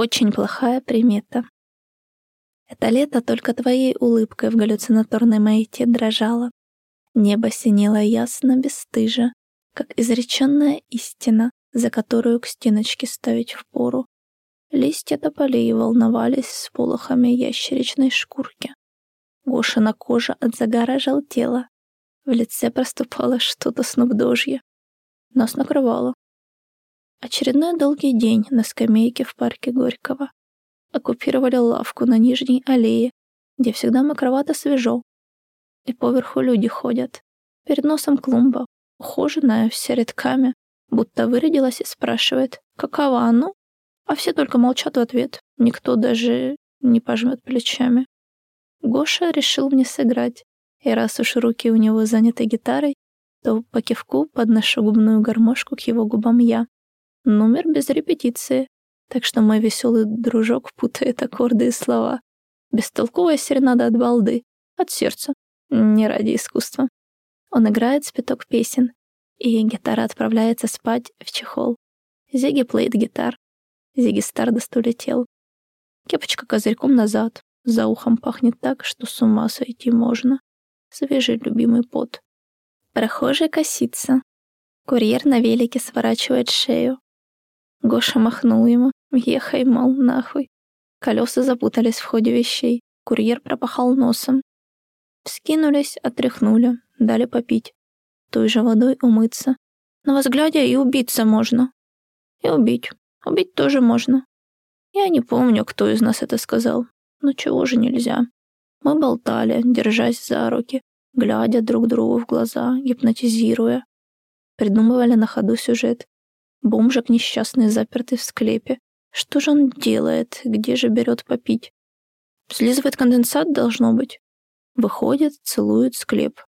Очень плохая примета. Это лето только твоей улыбкой в галлюцинаторной маяте дрожало. Небо синело ясно, бесстыже, как изреченная истина, за которую к стеночке ставить впору. Листья тополей волновались с полохами ящеричной шкурки. Гошина кожа от загара желтела. В лице проступало что-то снупдожье. Нас накрывало. Очередной долгий день на скамейке в парке Горького. Оккупировали лавку на Нижней аллее, где всегда мокровато свежо. И поверху люди ходят. Перед носом клумба, ухоженная, вся редками, будто вырядилась и спрашивает, какова оно? А все только молчат в ответ. Никто даже не пожмет плечами. Гоша решил мне сыграть. И раз уж руки у него заняты гитарой, то по кивку подношу губную гармошку к его губам я. Номер без репетиции, так что мой веселый дружок путает аккорды и слова. Бестолковая серенада от балды, от сердца, не ради искусства. Он играет спиток песен, и гитара отправляется спать в чехол. Зиги плеит гитар. Зиги Стардост улетел. Кепочка козырьком назад. За ухом пахнет так, что с ума сойти можно. Свежий любимый пот. Прохожий косится. Курьер на велике сворачивает шею. Гоша махнул ему. Ехай, мол, нахуй. Колеса запутались в ходе вещей. Курьер пропахал носом. Вскинулись, отряхнули, дали попить. Той же водой умыться. На взгляде и убиться можно. И убить. Убить тоже можно. Я не помню, кто из нас это сказал. Но чего же нельзя? Мы болтали, держась за руки, глядя друг другу в глаза, гипнотизируя. Придумывали на ходу сюжет. Бомжик несчастный, запертый в склепе. Что же он делает? Где же берет попить? Слизывает конденсат, должно быть. Выходит, целует склеп.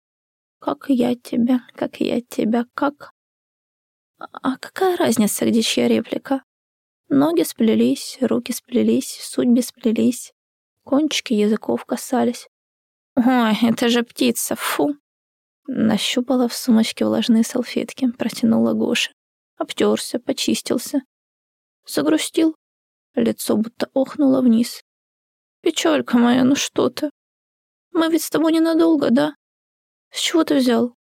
Как я тебя, как я тебя, как... А какая разница, где чья реплика? Ноги сплелись, руки сплелись, судьбы сплелись. Кончики языков касались. «Ой, это же птица, фу!» Нащупала в сумочке влажные салфетки, протянула Гоше. Обтерся, почистился. Загрустил. Лицо будто охнуло вниз. «Печалька моя, ну что ты? Мы ведь с тобой ненадолго, да? С чего ты взял?»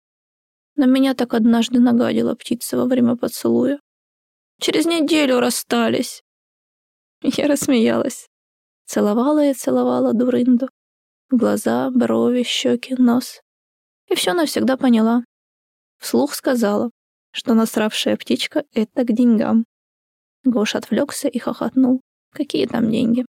На меня так однажды нагадила птица во время поцелуя. Через неделю расстались. Я рассмеялась. Целовала и целовала дурынду. Глаза, брови, щеки, нос. И все навсегда поняла. Вслух сказала, что насравшая птичка — это к деньгам. Гош отвлекся и хохотнул. Какие там деньги?